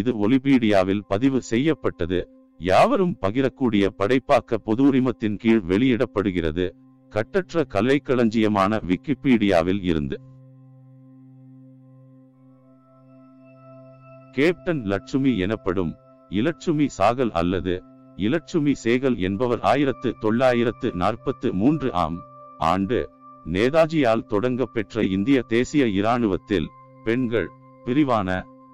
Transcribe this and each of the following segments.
இது ஒலிபீடியாவில் பதிவு செய்யப்பட்டது. யாவரும் பகிரக்கூடிய படைப்பாக்க பொது உரிமத்தின் கீழ் வெளியிடப்படுகிறது. கட்டற்ற கலைக்களஞ்சியமான விக்கிபீடியாவில் இருந்து. கேப்டன் லட்சுமி எனப்படும் இலட்சுமி சாகல் அல்லது இலட்சுமி சேகல் என்பவர் ஆயிரத்து தொள்ளாயிரத்து நாற்பத்து மூன்று ஆம் ஆண்டு நேதாஜியால் தொடங்க பெற்ற இந்திய தேசிய இராணுவத்தில் பெண்கள் பிரிவான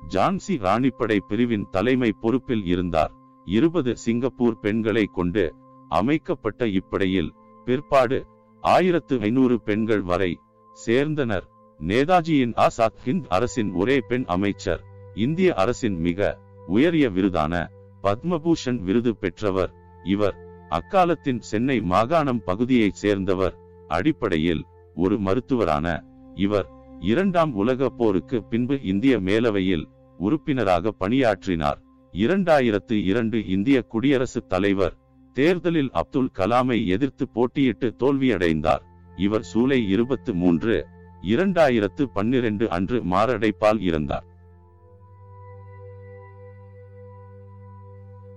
ஜான்சி ராணிப்படை பிரிவின் தலைமை பொறுப்பில் இருந்தார். இருபது சிங்கப்பூர் பெண்களை கொண்டு அமைக்கப்பட்ட இப்படையில் பிற்பாடு ஆயிரத்து ஐநூறு பெண்கள் வரை சேர்ந்தனர். நேதாஜியின் ஆசாத் ஹிந்த் அரசின் ஒரே பெண் அமைச்சர் இந்திய அரசின் மிக உயரிய விருதான பத்மபூஷன் விருது பெற்றவர். இவர் அக்காலத்தின் சென்னை மாகாணம் பகுதியைச் சேர்ந்தவர். அடிப்படையில் ஒரு மருத்துவரான இவர் இரண்டாம் உலக போருக்கு பின்பு இந்திய மேலவையில் உறுப்பினராக பணியாற்றினார். இரண்டாயிரத்து இரண்டு இந்திய குடியரசுத் தலைவர் தேர்தலில் அப்துல் கலாமை எதிர்த்து போட்டியிட்டு தோல்வியடைந்தார். இவர் சூலை இருபத்து மூன்று இரண்டாயிரத்து பன்னிரண்டு அன்று மாரடைப்பால் இறந்தார்.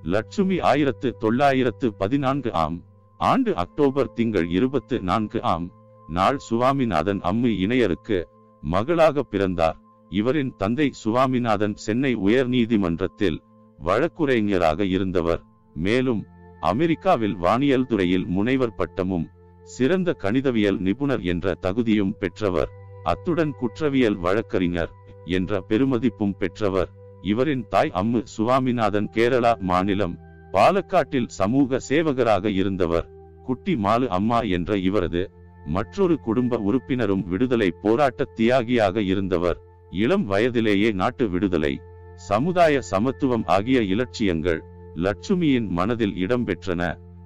லட்சுமி ஆயிரத்து தொள்ளாயிரத்து பதினான்கு ஆம் ஆண்டு அக்டோபர் திங்கள் இருபத்து நான்கு ஆம் நாள் சுவாமிநாதன் அம்மு இணையருக்கு மகளாக பிறந்தார். இவரின் தந்தை சுவாமிநாதன் சென்னை உயர் நீதிமன்றத்தில் வழக்குரைஞராக இருந்தவர். மேலும் அமெரிக்காவில் வானியல் துறையில் முனைவர் பட்டமும் சிறந்த கணிதவியல் நிபுணர் என்ற தகுதியும் பெற்றவர். அத்துடன் குற்றவியல் வழக்கறிஞர் என்ற பெருமதிப்பும் பெற்றவர். இவரின் தாய் அம்மு சுவாமிநாதன் கேரளா மாநிலம் பாலக்காட்டில் சமூக சேவகராக இருந்தவர். குட்டி மாலு அம்மா என்ற இவரது மற்றொரு குடும்ப உறுப்பினரும் விடுதலை போராட்ட தியாகியாக இருந்தவர். இளம் வயதிலேயே நாட்டு விடுதலை சமுதாய சமத்துவம் ஆகிய இலட்சியங்கள் லட்சுமியின் மனதில் இடம்பெற்றன.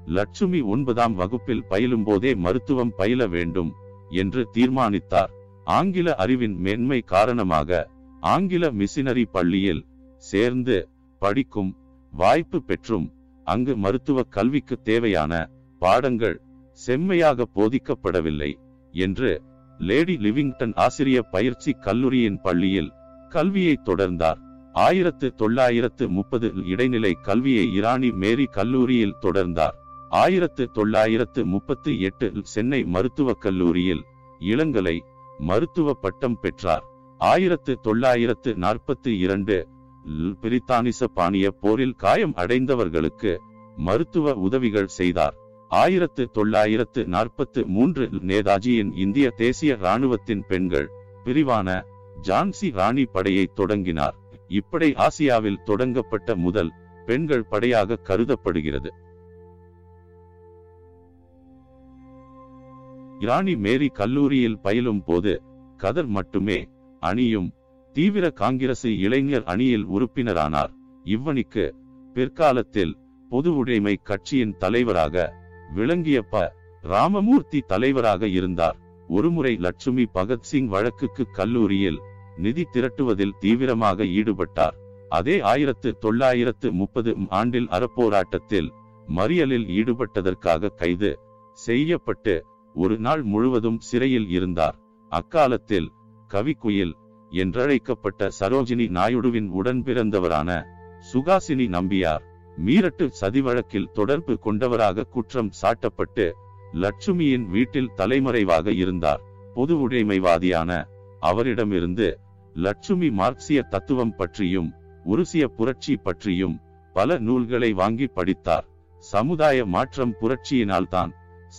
லட்சுமி ஒன்பதாம் வகுப்பில் பயிலும் போதே மருத்துவம் பயில வேண்டும் என்று தீர்மானித்தார். ஆங்கில அறிவின் மேன்மை காரணமாக ஆங்கில மிஷினரி பள்ளியில் சேர்ந்து படிக்கும் வாய்ப்பு பெற்றும் அங்கு மருத்துவ கல்விக்கு தேவையான பாடங்கள் செம்மையாக போதிக்கப்படவில்லை என்று லேடி லிவிங்டன் ஆசிரிய பயிற்சி கல்லூரியின் பள்ளியில் கல்வியை தொடர்ந்தார். ஆயிரத்து தொள்ளாயிரத்து முப்பது இடைநிலை கல்வியை இராணி மேரி கல்லூரியில் தொடர்ந்தார். ஆயிரத்து தொள்ளாயிரத்து முப்பத்தி எட்டு சென்னை மருத்துவக் கல்லூரியில் இளங்கலை மருத்துவ பட்டம் பெற்றார். ஆயிரத்து தொள்ளாயிரத்து நாற்பத்தி இரண்டு பிரித்தானிச பாணிய போரில் காயம் அடைந்தவர்களுக்கு மருத்துவ உதவிகள் செய்தார். ஆயிரத்து தொள்ளாயிரத்து நாற்பத்து மூன்று நேதாஜியின் இந்திய தேசிய இராணுவத்தின் பெண்கள் பிரிவான ஜான்சி ராணி படையை தொடங்கினார். இப்படை ஆசியாவில் தொடங்கப்பட்ட முதல் பெண்கள் படையாக கருதப்படுகிறது. இராணி மேரி கல்லூரியில் பயிலும் போது கதர் மட்டுமே அணியும் தீவிர காங்கிரசு இளைஞர் அணியில் உறுப்பினரானார். இவ்வணிக்கு பிற்காலத்தில் பொது உடைமை கட்சியின் தலைவராக விளங்கிய ப ராமமூர்த்தி தலைவராக இருந்தார். ஒருமுறை லட்சுமி பகத்சிங் வழக்குக்கு கல்லூரியில் நிதி திரட்டுவதில் தீவிரமாக ஈடுபட்டார். அதே ஆயிரத்து தொள்ளாயிரத்து முப்பது ஆண்டில் அறப்போராட்டத்தில் மறியலில் ஈடுபட்டதற்காக கைது செய்யப்பட்டு ஒரு நாள் முழுவதும் சிறையில் இருந்தார். அக்காலத்தில் கவிக்குயில் என்றழைக்கப்பட்ட சரோஜினி நாயுடுவின் உடன் பிறந்தவரான சுகாசினி நம்பியார். மீரட்டு சதி வழக்கில் தொடர்பு கொண்டவராக குற்றம் சாட்டப்பட்டு லட்சுமியின் வீட்டில் தலைமறைவாக இருந்தார். பொது உடைமைவாதியான அவரிடமிருந்து லட்சுமி மார்க்சிய தத்துவம் பற்றியும் உருசிய புரட்சி பற்றியும் பல நூல்களை வாங்கி படித்தார். சமுதாய மாற்றம் புரட்சியினால்தான்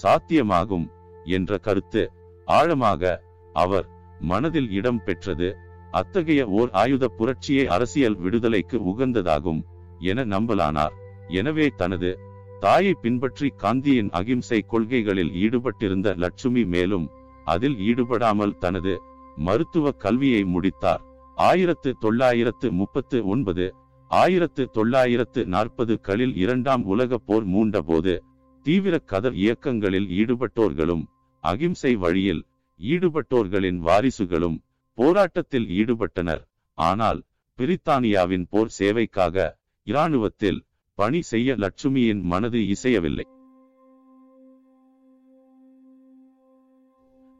சாத்தியமாகும் என்ற கருத்து ஆழமாக அவர் மனதில் இடம் பெற்றது அத்தகைய ஓர் ஆயுத புரட்சியை அரசியல் விடுதலைக்கு உகந்ததாகும். என நம்பலானார். எனவே தனது தாயை பின்பற்றி காந்தியின் அகிம்சை கொள்கைகளில் ஈடுபட்டிருந்த லட்சுமி மேலும் அதில் ஈடுபடாமல் தனது மருத்துவ கல்வியை முடித்தார். ஆயிரத்து தொள்ளாயிரத்து முப்பத்து ஒன்பது ஆயிரத்து தொள்ளாயிரத்து நாற்பது களில் இரண்டாம் உலக போர் மூண்டபோது தீவிர கதர் இயக்கங்களில் ஈடுபட்டோர்களும் அகிம்சை வழியில் ஈடுபட்டோர்களின் வாரிசுகளும் போராட்டத்தில் ஈடுபட்டனர். ஆனால் பிரித்தானியாவின் போர் சேவைக்காக இராணுவத்தில் பணி செய்ய லட்சுமியின் மனது இசையவில்லை.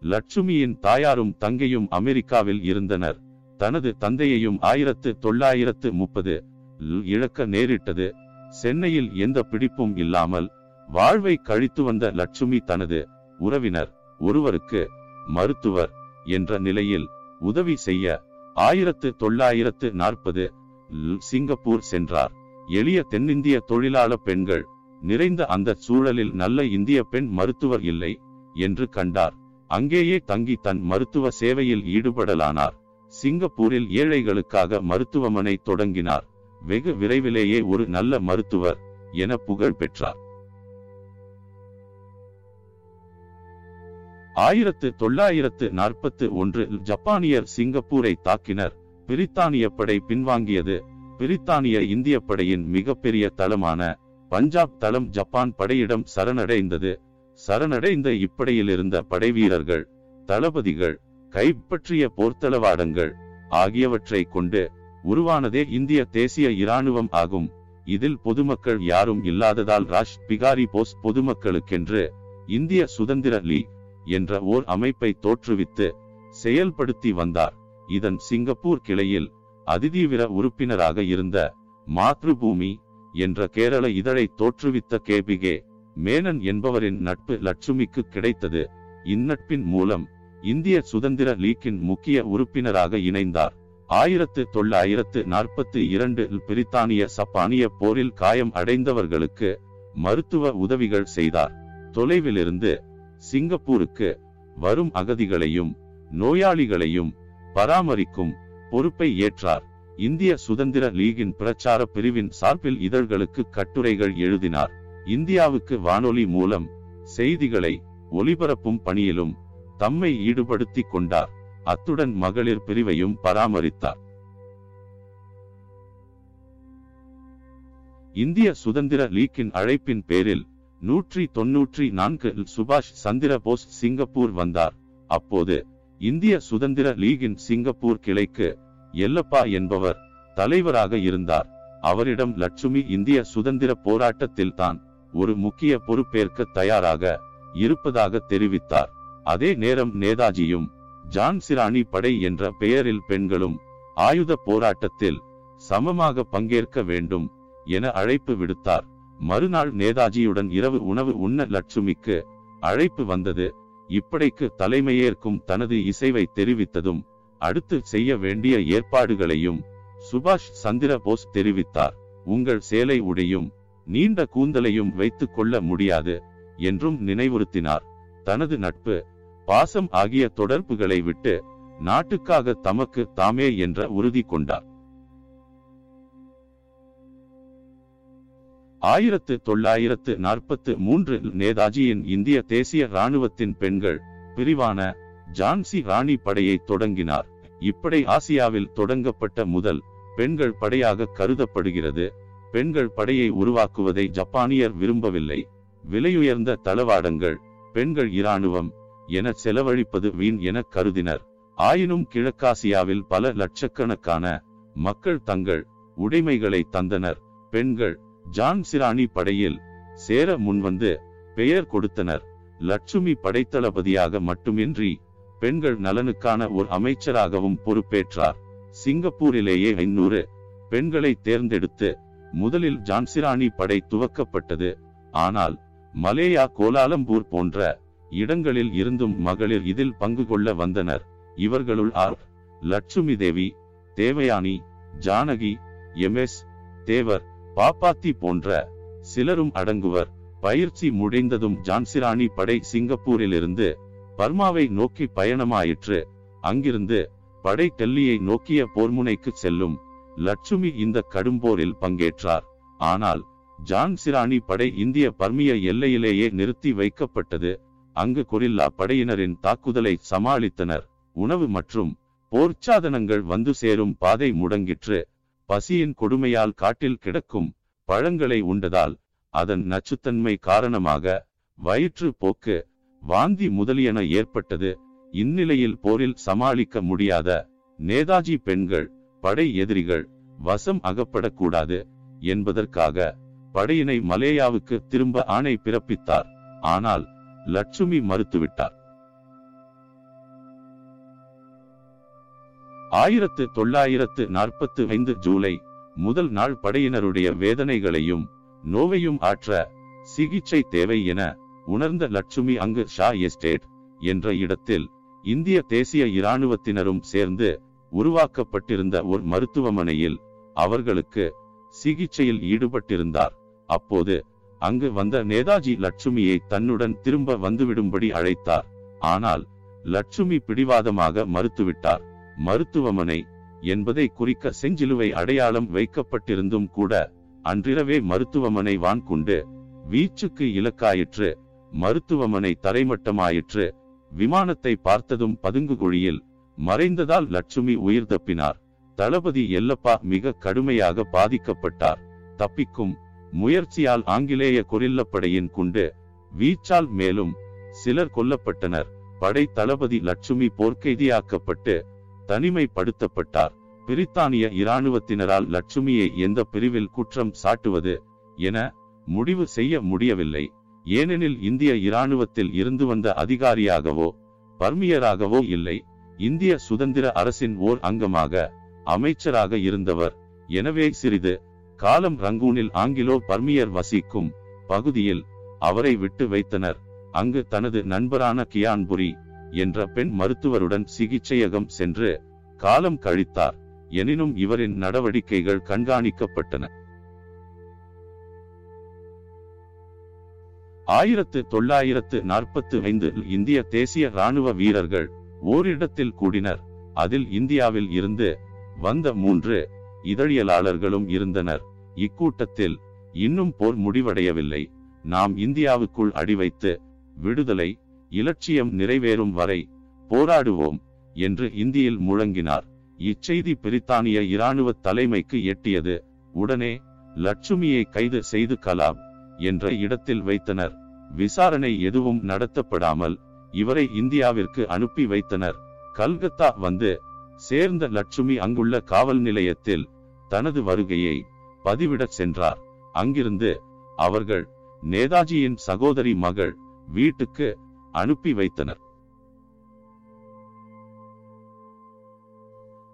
லட்சுமியின் தாயாரும் தங்கையும் அமெரிக்காவில் இருந்தனர். தனது தந்தையையும் ஆயிரத்து தொள்ளாயிரத்து முப்பது இழக்க நேரிட்டது. சென்னையில் எந்த பிடிப்பும் இல்லாமல் வாழ்வை கழித்து வந்த லட்சுமி தனது உறவினர் ஒருவருக்கு மருத்துவர் என்ற நிலையில் உதவி செய்ய ஆயிரத்து தொள்ளாயிரத்து நாற்பது சிங்கப்பூர் சென்றார். எளிய தென்னிந்திய தொழிலாள பெண்கள் நிறைந்த அந்த சூழலில் நல்ல இந்திய பெண் மருத்துவர் இல்லை என்று கண்டார். அங்கேயே தங்கி தன் மருத்துவ சேவையில் ஈடுபடலானார். சிங்கப்பூரில் ஏழைகளுக்காக மருத்துவமனை தொடங்கினார். வெகு விரைவிலேயே ஒரு நல்ல மருத்துவர் என புகழ் பெற்றார். ஆயிரத்து தொள்ளாயிரத்து நாற்பத்து ஒன்றில் ஜப்பானியர் சிங்கப்பூரை தாக்கினர். பிரித்தானிய படை பின்வாங்கியது. பிரித்தானிய இந்திய படையின் மிகப்பெரிய தளமான பஞ்சாப் தளம் ஜப்பான் படையிடம் சரணடைந்தது. சரணடைந்த இப்படையில் இருந்த படைவீரர்கள் தளபதிகள் கைப்பற்றிய போர்த்தளவாடங்கள் ஆகியவற்றை கொண்டு உருவானதே இந்திய தேசிய இராணுவம் ஆகும். இதில் பொதுமக்கள் யாரும் இல்லாததால் ராஷ் பிகாரி போஸ் பொதுமக்களுக்கென்று இந்திய சுதந்திர லீக் என்ற ஓர் அமைப்பை தோற்றுவித்து செயல்படுத்தி வந்தார். இதன் சிங்கப்பூர் கிளையில் அதிதீவிர உறுப்பினராக இருந்த மாத்ருபூமி என்ற கேரள இதழை தோற்றுவித்த கேபிகே மேனன் என்பவரின் நட்பு லட்சுமிக்கு கிடைத்தது. இந்நட்பின் மூலம் இந்திய சுதந்திர லீக்கின் முக்கிய உறுப்பினராக இணைந்தார். ஆயிரத்து தொள்ளாயிரத்து நாற்பத்தி இரண்டு பிரித்தானிய சப்பானிய போரில் காயம் அடைந்தவர்களுக்கு மருத்துவ உதவிகள் செய்தார். தொலைவிலிருந்து சிங்கப்பூருக்கு வரும் அகதிகளையும் நோயாளிகளையும் பராமரிக்கும் பொறுப்பை ஏற்றார். இந்திய சுதந்திர லீகின் பிரச்சார பிரிவின் சார்பில் இதழ்களுக்கு கட்டுரைகள் எழுதினார். இந்தியாவுக்கு வானொலி மூலம் செய்திகளை ஒலிபரப்பும் பணியிலும் தம்மை ஈடுபடுத்திக் கொண்டார். அத்துடன் மகளிர் பிரிவையும் பராமரித்தார். இந்திய சுதந்திர லீக்கின் அழைப்பின் பேரில் நூற்றி தொன்னூற்றி நான்கு சுபாஷ் சந்திர போஸ் சிங்கப்பூர் வந்தார். அப்போது இந்திய சுதந்திர லீகின் சிங்கப்பூர் கிளைக்கு எல்லப்பா என்பவர் தலைவராக இருந்தார். அவரிடம் லட்சுமி இந்திய சுதந்திர போராட்டத்தில் தான் ஒரு முக்கிய பொறுப்பேற்க தயாராக இருப்பதாக தெரிவித்தார். அதே நேரம் நேதாஜியும் ஜான்சிராணி படை என்ற பெயரில் பெண்களும் ஆயுத போராட்டத்தில் சமமாக பங்கேற்க வேண்டும் என அழைப்பு விடுத்தார். மறுநாள் நேதாஜியுடன் இரவு உணவு உண்ண லட்சுமிக்கு அழைப்பு வந்தது. இப்படைக்கு தலைமையேற்கும் தனது இசைவை தெரிவித்ததும் அடுத்து செய்ய வேண்டிய ஏற்பாடுகளையும் சுபாஷ் சந்திர போஸ் தெரிவித்தார். உங்கள் சேலை உடையும் நீண்ட கூந்தலையும் வைத்துக் கொள்ள முடியாது என்றும் நினைவுறுத்தினார். தனது நட்பு பாசம் ஆகிய தொடர்புகளை விட்டு நாட்டுக்காக தமக்கு தாமே என்ற உறுதி கொண்டார். ஆயிரத்து தொள்ளாயிரத்து நாற்பத்து மூன்றில் நேதாஜியின் இந்திய தேசிய இராணுவத்தின் பெண்கள் பிரிவான ஜான்சி ராணி படையை தொடங்கினார். இப்படை ஆசியாவில் தொடங்கப்பட்ட முதல் பெண்கள் படையாக கருதப்படுகிறது. பெண்கள் படையை உருவாக்குவதை ஜப்பானியர் விரும்பவில்லை. விலையுயர்ந்த தளவாடங்கள் பெண்கள் இராணுவம் என செலவழிப்பது வீண் என கருதினர். ஆயினும் கிழக்காசியாவில் பல லட்சக்கணக்கான மக்கள் தங்கள் உடைமைகளை தந்தனர். பெண்கள் ஜான் சிராணி படையில் சேர முன்வந்து பெயர் கொடுத்தனர். லட்சுமி படைத்தளபதியாக மட்டுமின்றி பெண்கள் நலனுக்கான ஒரு அமைச்சராகவும் பொறுப்பேற்றார். சிங்கப்பூரிலேயே ஐநூறு பெண்களை தேர்ந்தெடுத்து முதலில் ஜான்சிராணி படை துவக்கப்பட்டது. ஆனால் மலேயா கோலாலம்பூர் போன்ற இடங்களில் இருந்தும் மகளிர் இதில் பங்கு கொள்ள வந்தனர். இவர்களுள் R. Lakshmi Devi Devayani Janaki M. S. Thevar Pappathi போன்ற சிலரும் அடங்குவர். பயிற்சி முடிந்ததும் ஜான்சிராணி படை சிங்கப்பூரிலிருந்து பர்மாவை நோக்கி பயணமாயிற்று. அங்கிருந்து படை டெல்லியை நோக்கிய போர்முனைக்கு செல்லும் லட்சுமி இந்த கடும்போரில் பங்கேற்றார். ஆனால் ஜான் சிராணி படை இந்திய பர்மிய எல்லையிலேயே நிறுத்தி வைக்கப்பட்டது. அங்கு கொரில்லா படையினரின் தாக்குதலை சமாளித்தனர். உணவு மற்றும் போர்ச்சாதனங்கள் வந்து சேரும் பாதை முடங்கிற்று. பசியின் கொடுமையால் காட்டில் கிடக்கும் பழங்களை உண்டதால் அதன் நச்சுத்தன்மை காரணமாக வயிற்று போக்கு வாந்தி முதலியன ஏற்பட்டது. இந்நிலையில் போரில் சமாளிக்க முடியாத நேதாஜி பெண்கள் படை எதிரிகள் வசம் அகப்படக்கூடாது என்பதற்காக படையினை மலேயாவுக்கு திரும்ப ஆணை பிறப்பித்தார். ஆனால் லட்சுமி மறுத்துவிட்டார். ஆயிரத்து தொள்ளாயிரத்து நாற்பத்து ஐந்து ஜூலை முதல் நாள் படையினருடைய வேதனைகளையும் நோவையும் ஆற்ற சிகிச்சை தேவை என உணர்ந்த லட்சுமி அங்கு ஷா எஸ்டேட் என்ற இடத்தில் இந்திய தேசிய இராணுவத்தினரும் சேர்ந்து உருவாக்கப்பட்டிருந்த ஒரு மருத்துவமனையில் அவர்களுக்கு சிகிச்சையில் ஈடுபட்டிருந்தார். அப்போது அங்கு வந்த நேதாஜி லட்சுமியை தன்னுடன் திரும்ப வந்துவிடும்படி அழைத்தார். ஆனால் லட்சுமி பிடிவாதமாக மறுத்துவிட்டார். மருத்துவமனை என்பதை குறிக்க செஞ்சிலுவை அடையாளம் வைக்கப்பட்டிருந்தும் கூட அன்றிரவே மருத்துவமனை வான் கொண்டு வீச்சுக்கு இலக்காயிற்று மருத்துவமனை தரைமட்டமாயிற்று விமானத்தை பார்த்ததும் பதுங்கு குழியில் மறைந்ததால் லட்சுமி உயிர் தப்பினார். தளபதி எல்லப்பா மிக கடுமையாக பாதிக்கப்பட்டார். தப்பிக்கும் முயற்சியால் ஆங்கிலேய கொரில்லப்படையின் குண்டு வீச்சால் மேலும் சிலர் கொல்லப்பட்டனர். படை தளபதி லட்சுமி போர்க்கைதியாக்கப்பட்டு தனிமைப்படுத்தப்பட்டார். பிரித்தானிய இராணுவத்தினரால் லட்சுமியை எந்த பிரிவில் குற்றம் சாட்டுவது என முடிவு செய்ய முடியவில்லை. ஏனெனில் இந்திய இராணுவத்தில் இருந்து வந்த அதிகாரியாகவோ பர்மியராகவோ இல்லை. இந்திய சுதந்திர அரசின் ஓர் அங்கமாக அமைச்சராக இருந்தவர். எனவே சிறிது காலம் ரங்கூனில் ஆங்கிலோ பர்மியர் வசிக்கும் பகுதியில் அவரை விட்டு வைத்தனர். அங்கு தனது நண்பரான கியான்புரி என்ற பெண் மருத்துவருடன் சிகிச்சையகம் சென்று காலம் கழித்தார். எனினும் இவரின் நடவடிக்கைகள் கண்காணிக்கப்பட்டன. ஆயிரத்து தொள்ளாயிரத்து நாற்பத்தி ஐந்தில் இந்திய தேசிய ராணுவ வீரர்கள் ஓரிடத்தில் கூடினர். அதில் இந்தியாவில் இருந்து வந்த மூன்று இதழியலாளர்களும் இருந்தனர். இக்கூட்டத்தில் இன்னும் போர் முடிவடையவில்லை. நாம் இந்தியாவுக்குள் அடி வைத்து விடுதலை இலட்சியம் நிறைவேறும் வரை போராடுவோம் என்று இந்தியில் முழங்கினார். இச்செய்தி பிரித்தானிய இராணுவ தலைமைக்கு எட்டியது. உடனே லட்சுமியை கைது செய்து கலாம் என்ற இடத்தில் வைத்தனர். விசாரணை எதுவும் நடத்தப்படாமல் இவரை இந்தியாவிற்கு அனுப்பி வைத்தனர். கல்கத்தா வந்து சேர்ந்த லட்சுமி அங்குள்ள காவல் நிலையத்தில் தனது வருகையை பதிவிடச் சென்றார். அங்கிருந்து அவர்கள் நேதாஜியின் சகோதரி மகள் வீட்டுக்கு அனுப்பி வைத்தனர்.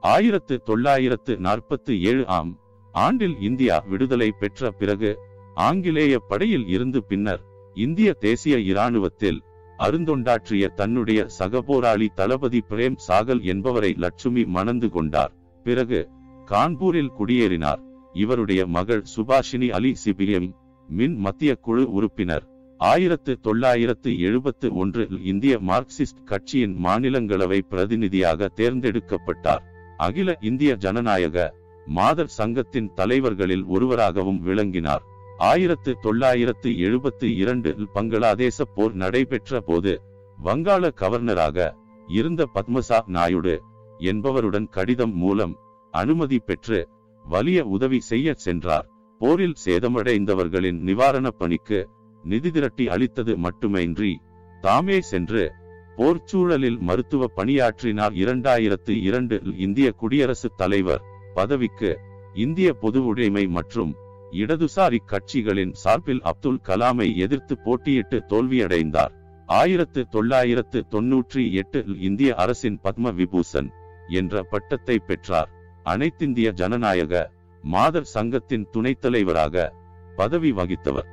ஆயிரத்து தொள்ளாயிரத்து நாற்பத்தி ஏழு ஆம் ஆண்டில் இந்தியா விடுதலை பெற்ற பிறகு ஆங்கிலேய படையில் இருந்து பின்னர் இந்திய தேசிய இராணுவத்தில் அருந்தொண்டாற்றிய தன்னுடைய சகபோராளி தளபதி பிரேம் சாகல் என்பவரை லட்சுமி மணந்து கொண்டார். பிறகு கான்பூரில் குடியேறினார். இவருடைய மகள் சுபாஷினி அலி சிபிஎம் மின் மத்திய குழு உறுப்பினர். ஆயிரத்து தொள்ளாயிரத்து எழுபத்து ஒன்றில் இந்திய மார்க்சிஸ்ட் கட்சியின் மாநிலங்களவை பிரதிநிதியாக தேர்ந்தெடுக்கப்பட்டார். அகில இந்திய ஜனநாயக மாதர் சங்கத்தின் தலைவர்களில் ஒருவராகவும் விளங்கினார். ஆயிரத்து தொள்ளாயிரத்து எழுபத்து இரண்டில் பங்களாதேச போர் நடைபெற்ற போது வங்காள கவர்னராக இருந்த பத்மசா நாயுடு என்பவருடன் கடிதம் மூலம் அனுமதி பெற்று வலிய உதவி செய்ய சென்றார். போரில் சேதமடைந்தவர்களின் நிவாரணப் பணிக்கு நிதி திரட்டி அளித்தது மட்டுமின்றி தாமே சென்று போர்ச்சூழலில் மருத்துவ பணியாற்றினார் இரண்டாயிரத்து இரண்டு இந்திய குடியரசுத் தலைவர் பதவிக்கு இந்திய பொது உடைமை மற்றும் இடதுசாரி கட்சிகளின் சார்பில் அப்துல் கலாமை எதிர்த்து போட்டியிட்டு தோல்வியடைந்தார். ஆயிரத்து தொள்ளாயிரத்து தொன்னூற்றி எட்டு இந்திய அரசின் பத்ம விபூஷன் என்ற பட்டத்தை பெற்றார். அனைத்திந்திய ஜனநாயக மாதர் சங்கத்தின் துணைத் தலைவராக பதவி வகித்தவர்.